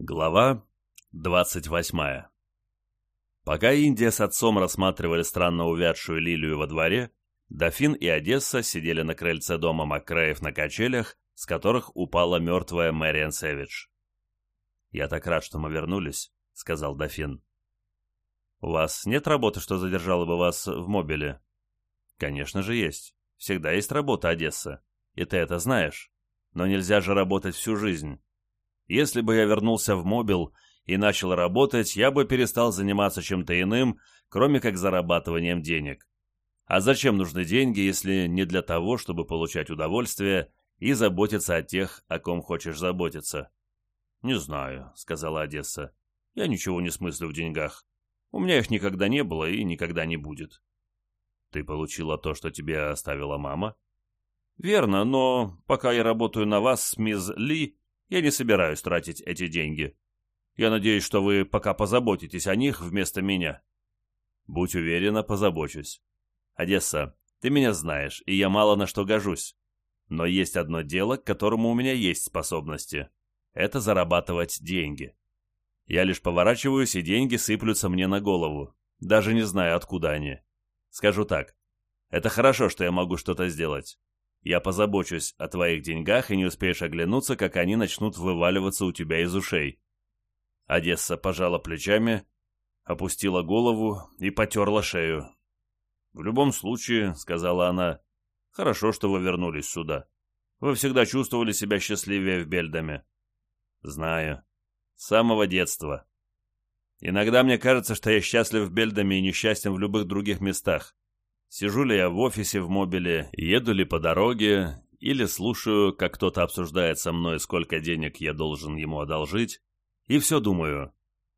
Глава 28 Пока Индия с отцом рассматривали странно увядшую лилию во дворе, Дофин и Одесса сидели на крыльце дома Маккреев на качелях, с которых упала мертвая Мэриан Сэвидж. «Я так рад, что мы вернулись», — сказал Дофин. «У вас нет работы, что задержало бы вас в мобиле?» «Конечно же есть. Всегда есть работа, Одесса. И ты это знаешь. Но нельзя же работать всю жизнь. Если бы я вернулся в мобил и начал работать, я бы перестал заниматься чем-то иным, кроме как зарабатыванием денег. А зачем нужны деньги, если не для того, чтобы получать удовольствие и заботиться о тех, о ком хочешь заботиться? «Не знаю», — сказала Одесса. «Я ничего не смыслю в деньгах. У меня их никогда не было и никогда не будет». «Ты получила то, что тебе оставила мама?» «Верно, но пока я работаю на вас, мисс Ли, я не собираюсь тратить эти деньги. Я надеюсь, что вы пока позаботитесь о них вместо меня». «Будь уверена, позабочусь. Одесса, ты меня знаешь, и я мало на что гожусь. Но есть одно дело, к которому у меня есть способности. Это зарабатывать деньги. Я лишь поворачиваюсь, и деньги сыплются мне на голову. Даже не знаю, откуда они. Скажу так. Это хорошо, что я могу что-то сделать. Я позабочусь о твоих деньгах, и не успеешь оглянуться, как они начнут вываливаться у тебя из ушей». Одесса пожала плечами, опустила голову и потерла шею. «В любом случае», — сказала она, — «хорошо, что вы вернулись сюда. Вы всегда чувствовали себя счастливее в Бельдаме». «Знаю. С самого детства. Иногда мне кажется, что я счастлив в Бельдаме и несчастен в любых других местах. Сижу ли я в офисе в мобиле, еду ли по дороге, или слушаю, как кто-то обсуждает со мной, сколько денег я должен ему одолжить, и все думаю,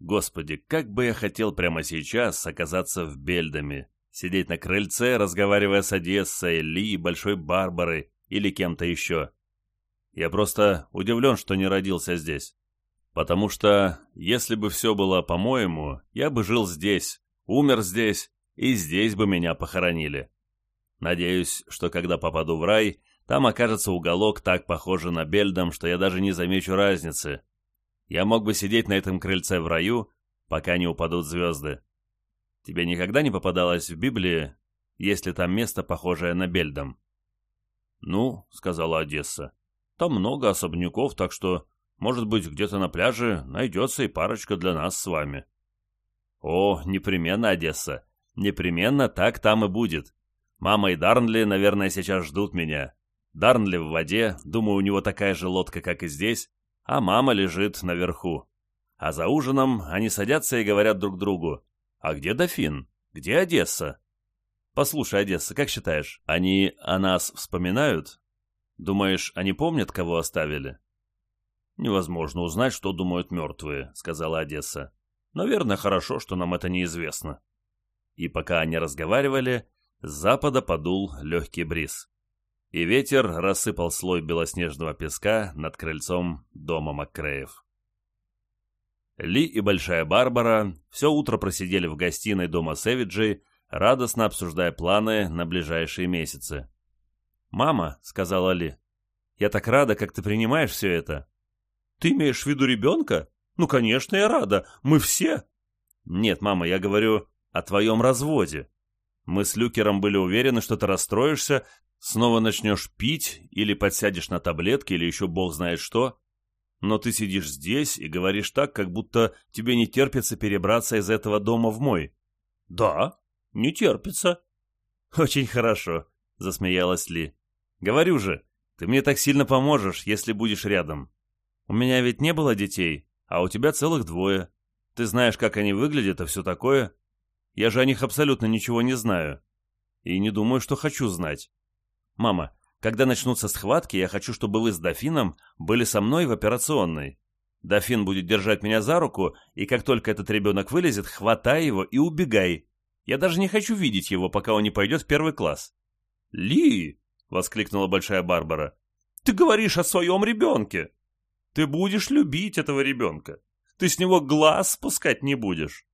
господи, как бы я хотел прямо сейчас оказаться в Бельдаме, сидеть на крыльце, разговаривая с Одессой, Ли, Большой Барбарой или кем-то еще. Я просто удивлен, что не родился здесь. Потому что, если бы все было по-моему, я бы жил здесь, умер здесь и здесь бы меня похоронили. Надеюсь, что когда попаду в рай, там окажется уголок так похожий на Бельдом, что я даже не замечу разницы. Я мог бы сидеть на этом крыльце в раю, пока не упадут звезды. Тебе никогда не попадалось в Библии, если там место, похожее на Бельдом? «Ну», — сказала Одесса, — «там много особняков, так что, может быть, где-то на пляже найдется и парочка для нас с вами». «О, непременно, Одесса. Непременно так там и будет. Мама и Дарнли, наверное, сейчас ждут меня. Дарнли в воде, думаю, у него такая же лодка, как и здесь, а мама лежит наверху. А за ужином они садятся и говорят друг другу, «А где дофин? Где Одесса?» «Послушай, Одесса, как считаешь, они о нас вспоминают? Думаешь, они помнят, кого оставили?» «Невозможно узнать, что думают мертвые», — сказала Одесса. «Наверное, хорошо, что нам это неизвестно» и пока они разговаривали, с запада подул легкий бриз. И ветер рассыпал слой белоснежного песка над крыльцом дома Маккреев. Ли и Большая Барбара все утро просидели в гостиной дома Сэвиджей, радостно обсуждая планы на ближайшие месяцы. «Мама», — сказала Ли, — «я так рада, как ты принимаешь все это». «Ты имеешь в виду ребенка? Ну, конечно, я рада. Мы все». «Нет, мама, я говорю, о твоем разводе. Мы с Люкером были уверены, что ты расстроишься, снова начнешь пить или подсядешь на таблетки или еще бог знает что. Но ты сидишь здесь и говоришь так, как будто тебе не терпится перебраться из этого дома в мой. Да, не терпится. Очень хорошо, засмеялась Ли. Говорю же, ты мне так сильно поможешь, если будешь рядом. У меня ведь не было детей, а у тебя целых двое. Ты знаешь, как они выглядят и все такое. Я же о них абсолютно ничего не знаю. И не думаю, что хочу знать. Мама, когда начнутся схватки, я хочу, чтобы вы с дофином были со мной в операционной. Дофин будет держать меня за руку, и как только этот ребенок вылезет, хватай его и убегай. Я даже не хочу видеть его, пока он не пойдет в первый класс. «Ли!» — воскликнула большая Барбара. «Ты говоришь о своем ребенке! Ты будешь любить этого ребенка! Ты с него глаз спускать не будешь!»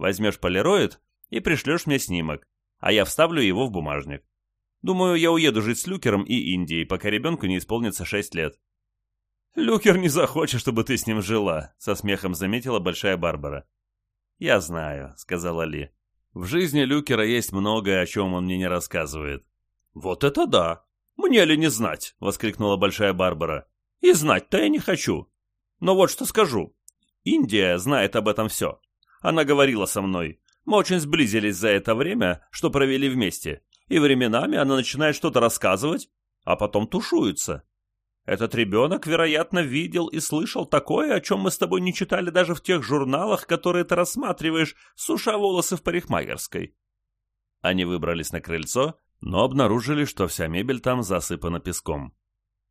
Возьмешь полироид и пришлешь мне снимок, а я вставлю его в бумажник. Думаю, я уеду жить с Люкером и Индией, пока ребенку не исполнится 6 лет. «Люкер не захочет, чтобы ты с ним жила», — со смехом заметила Большая Барбара. «Я знаю», — сказала Ли. «В жизни Люкера есть многое, о чем он мне не рассказывает». «Вот это да! Мне ли не знать?» — воскликнула Большая Барбара. «И знать-то я не хочу. Но вот что скажу. Индия знает об этом все. Она говорила со мной. Мы очень сблизились за это время, что провели вместе. И временами она начинает что-то рассказывать, а потом тушуется. Этот ребенок, вероятно, видел и слышал такое, о чем мы с тобой не читали даже в тех журналах, которые ты рассматриваешь, суша волосы в парикмахерской. Они выбрались на крыльцо, но обнаружили, что вся мебель там засыпана песком.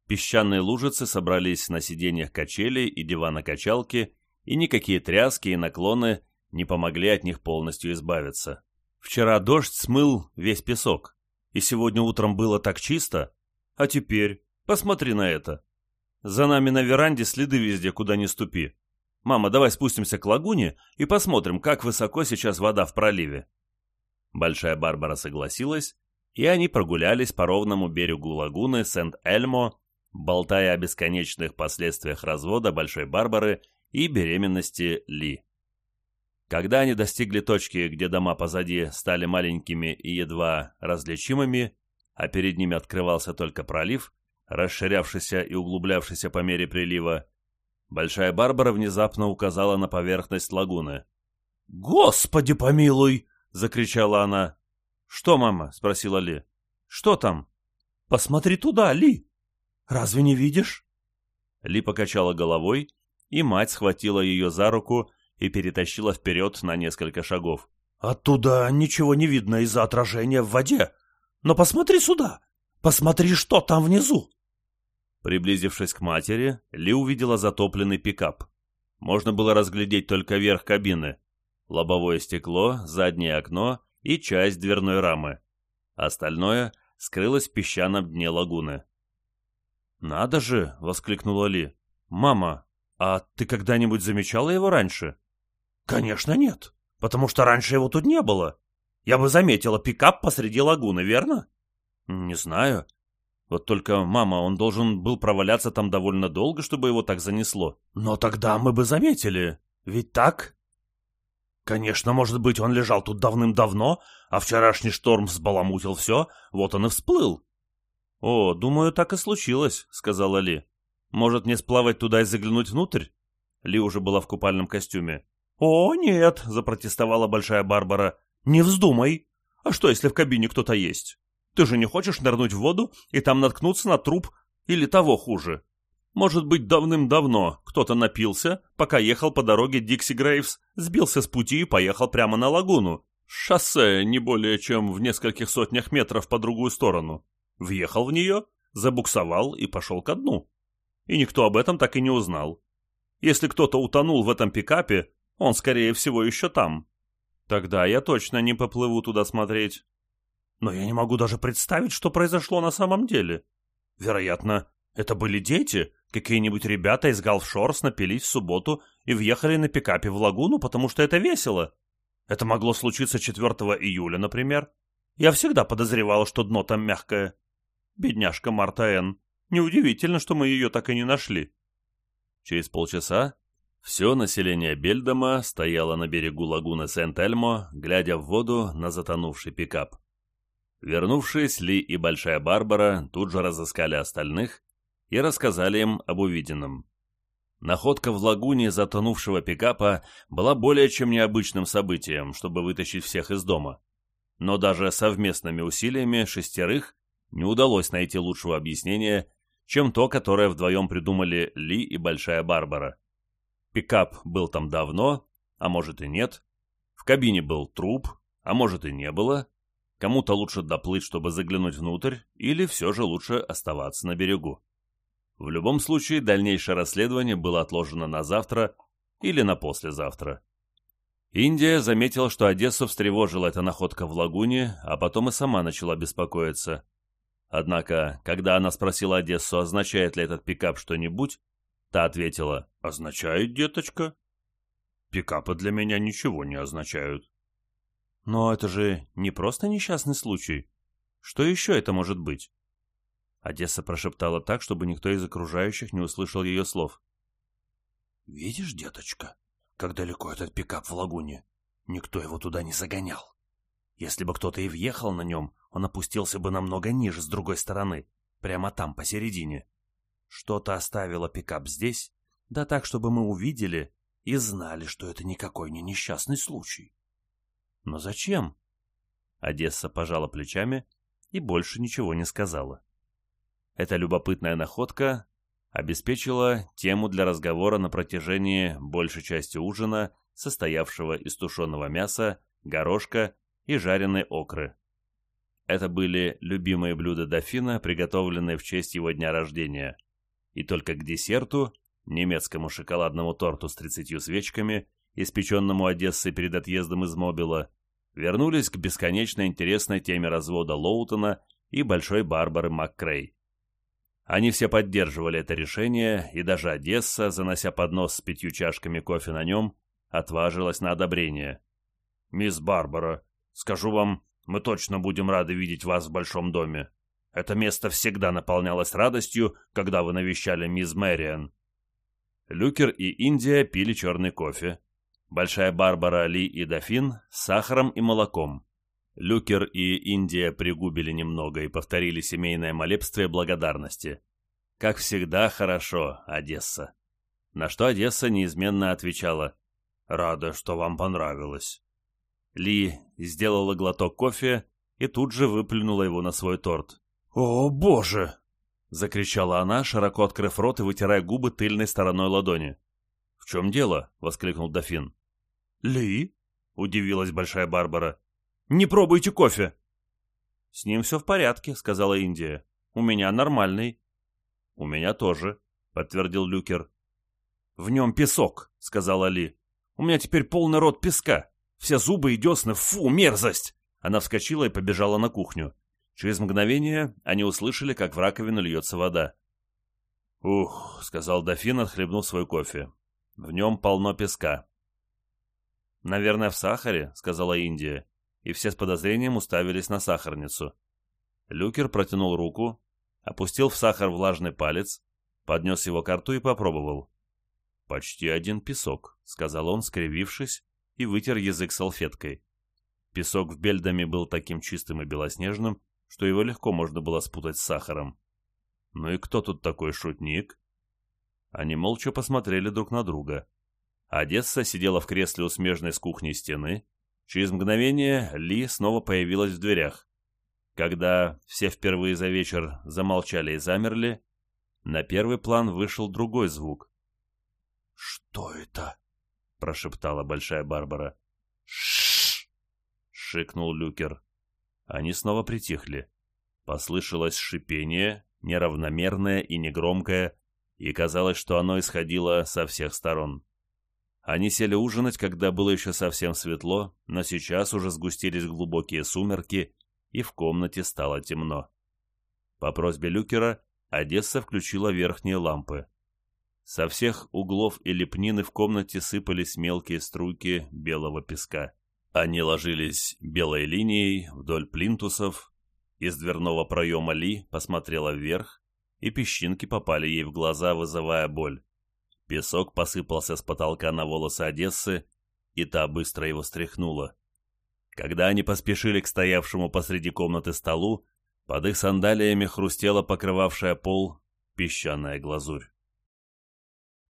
Песчаные лужицы собрались на сиденьях качелей и дивана-качалки, и никакие тряски и наклоны не помогли от них полностью избавиться. Вчера дождь смыл весь песок, и сегодня утром было так чисто, а теперь посмотри на это. За нами на веранде следы везде, куда ни ступи. Мама, давай спустимся к лагуне и посмотрим, как высоко сейчас вода в проливе. Большая Барбара согласилась, и они прогулялись по ровному берегу лагуны Сент-Эльмо, болтая о бесконечных последствиях развода Большой Барбары и беременности Ли. Когда они достигли точки, где дома позади стали маленькими и едва различимыми, а перед ними открывался только пролив, расширявшийся и углублявшийся по мере прилива, Большая Барбара внезапно указала на поверхность лагуны. «Господи помилуй!» — закричала она. «Что, мама?» — спросила Ли. «Что там?» «Посмотри туда, Ли! Разве не видишь?» Ли покачала головой, и мать схватила ее за руку и перетащила вперед на несколько шагов. «Оттуда ничего не видно из-за отражения в воде. Но посмотри сюда! Посмотри, что там внизу!» Приблизившись к матери, Ли увидела затопленный пикап. Можно было разглядеть только верх кабины. Лобовое стекло, заднее окно и часть дверной рамы. Остальное скрылось в песчаном дне лагуны. «Надо же!» — воскликнула Ли. «Мама, а ты когда-нибудь замечала его раньше?» «Конечно нет, потому что раньше его тут не было. Я бы заметила пикап посреди лагуны, верно?» «Не знаю. Вот только, мама, он должен был проваляться там довольно долго, чтобы его так занесло». «Но тогда мы бы заметили. Ведь так?» «Конечно, может быть, он лежал тут давным-давно, а вчерашний шторм взбаламутил все, вот он и всплыл». «О, думаю, так и случилось», — сказала Ли. «Может, мне сплавать туда и заглянуть внутрь?» Ли уже была в купальном костюме. «О, нет!» — запротестовала Большая Барбара. «Не вздумай! А что, если в кабине кто-то есть? Ты же не хочешь нырнуть в воду и там наткнуться на труп или того хуже? Может быть, давным-давно кто-то напился, пока ехал по дороге Дикси Грейвс, сбился с пути и поехал прямо на лагуну. Шоссе не более чем в нескольких сотнях метров по другую сторону. Въехал в нее, забуксовал и пошел ко дну. И никто об этом так и не узнал. Если кто-то утонул в этом пикапе, он, скорее всего, еще там. Тогда я точно не поплыву туда смотреть. Но я не могу даже представить, что произошло на самом деле. Вероятно, это были дети, какие-нибудь ребята из Галфшорс напились в субботу и въехали на пикапе в лагуну, потому что это весело. Это могло случиться 4 июля, например. Я всегда подозревала, что дно там мягкое. Бедняжка Марта Н. Неудивительно, что мы ее так и не нашли. Через полчаса все население Бельдома стояло на берегу лагуны Сент-Эльмо, глядя в воду на затонувший пикап. Вернувшись, Ли и Большая Барбара тут же разыскали остальных и рассказали им об увиденном. Находка в лагуне затонувшего пикапа была более чем необычным событием, чтобы вытащить всех из дома. Но даже совместными усилиями шестерых не удалось найти лучшего объяснения, чем то, которое вдвоем придумали Ли и Большая Барбара. Пикап был там давно, а может и нет. В кабине был труп, а может и не было. Кому-то лучше доплыть, чтобы заглянуть внутрь, или все же лучше оставаться на берегу. В любом случае, дальнейшее расследование было отложено на завтра или на послезавтра. Индия заметила, что Одессу встревожила эта находка в лагуне, а потом и сама начала беспокоиться. Однако, когда она спросила Одессу, означает ли этот пикап что-нибудь, Та ответила, «Означает, деточка?» «Пикапы для меня ничего не означают». «Но это же не просто несчастный случай. Что еще это может быть?» Одесса прошептала так, чтобы никто из окружающих не услышал ее слов. «Видишь, деточка, как далеко этот пикап в лагуне? Никто его туда не загонял. Если бы кто-то и въехал на нем, он опустился бы намного ниже, с другой стороны, прямо там, посередине. Что-то оставило пикап здесь, да так, чтобы мы увидели и знали, что это никакой не несчастный случай. Но зачем? Одесса пожала плечами и больше ничего не сказала. Эта любопытная находка обеспечила тему для разговора на протяжении большей части ужина, состоявшего из тушеного мяса, горошка и жареной окры. Это были любимые блюда дофина, приготовленные в честь его дня рождения. И только к десерту, немецкому шоколадному торту с тридцатью свечками, испеченному Одессой перед отъездом из Мобила, вернулись к бесконечно интересной теме развода Лоутона и Большой Барбары МакКрей. Они все поддерживали это решение, и даже Одесса, занося поднос с пятью чашками кофе на нем, отважилась на одобрение. «Мисс Барбара, скажу вам, мы точно будем рады видеть вас в большом доме. Это место всегда наполнялось радостью, когда вы навещали мисс Мэриан». Люкер и Индия пили черный кофе. Большая Барбара, Ли и Дофин с сахаром и молоком. Люкер и Индия пригубили немного и повторили семейное молебствие благодарности. Как всегда хорошо, Одесса. На что Одесса неизменно отвечала «Рада, что вам понравилось». Ли сделала глоток кофе и тут же выплюнула его на свой торт. «О, боже!» — закричала она, широко открыв рот и вытирая губы тыльной стороной ладони. «В чем дело?» — воскликнул дофин. «Ли?» — удивилась Большая Барбара. Не пробуйте кофе!» «С ним все в порядке», — сказала Индия. «У меня нормальный». «У меня тоже», — подтвердил Люкер. «В нем песок», — сказала Ли. «У меня теперь полный рот песка. Все зубы и десны. Фу, мерзость!» Она вскочила и побежала на кухню. Через мгновение они услышали, как в раковину льется вода. «Ух», — сказал дофин, отхлебнув свой кофе. «В нем полно песка». «Наверное, в сахаре», — сказала Индия и все с подозрением уставились на сахарницу. Люкер протянул руку, опустил в сахар влажный палец, поднес его к рту и попробовал. «Почти один песок», — сказал он, скривившись, и вытер язык салфеткой. Песок в Бельдаме был таким чистым и белоснежным, что его легко можно было спутать с сахаром. «Ну и кто тут такой шутник?» Они молча посмотрели друг на друга. Одесса сидела в кресле у смежной с кухней стены, Через мгновение Ли снова появилась в дверях. Когда все впервые за вечер замолчали и замерли, на первый план вышел другой звук. «Что это?» — прошептала Большая Барбара. «Ш-ш-ш!» шикнул Люкер. Они снова притихли. Послышалось шипение, неравномерное и негромкое, и казалось, что оно исходило со всех сторон. Они сели ужинать, когда было еще совсем светло, но сейчас уже сгустились глубокие сумерки, и в комнате стало темно. По просьбе Люкера Одесса включила верхние лампы. Со всех углов и лепнины в комнате сыпались мелкие струйки белого песка. Они ложились белой линией вдоль плинтусов. Из дверного проема Ли посмотрела вверх, и песчинки попали ей в глаза, вызывая боль. Песок посыпался с потолка на волосы Одессы, и та быстро его стряхнула. Когда они поспешили к стоявшему посреди комнаты столу, под их сандалиями хрустела покрывавшая пол песчаная глазурь.